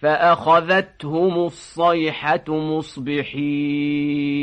فأخذتهم الصيحة مصبحين.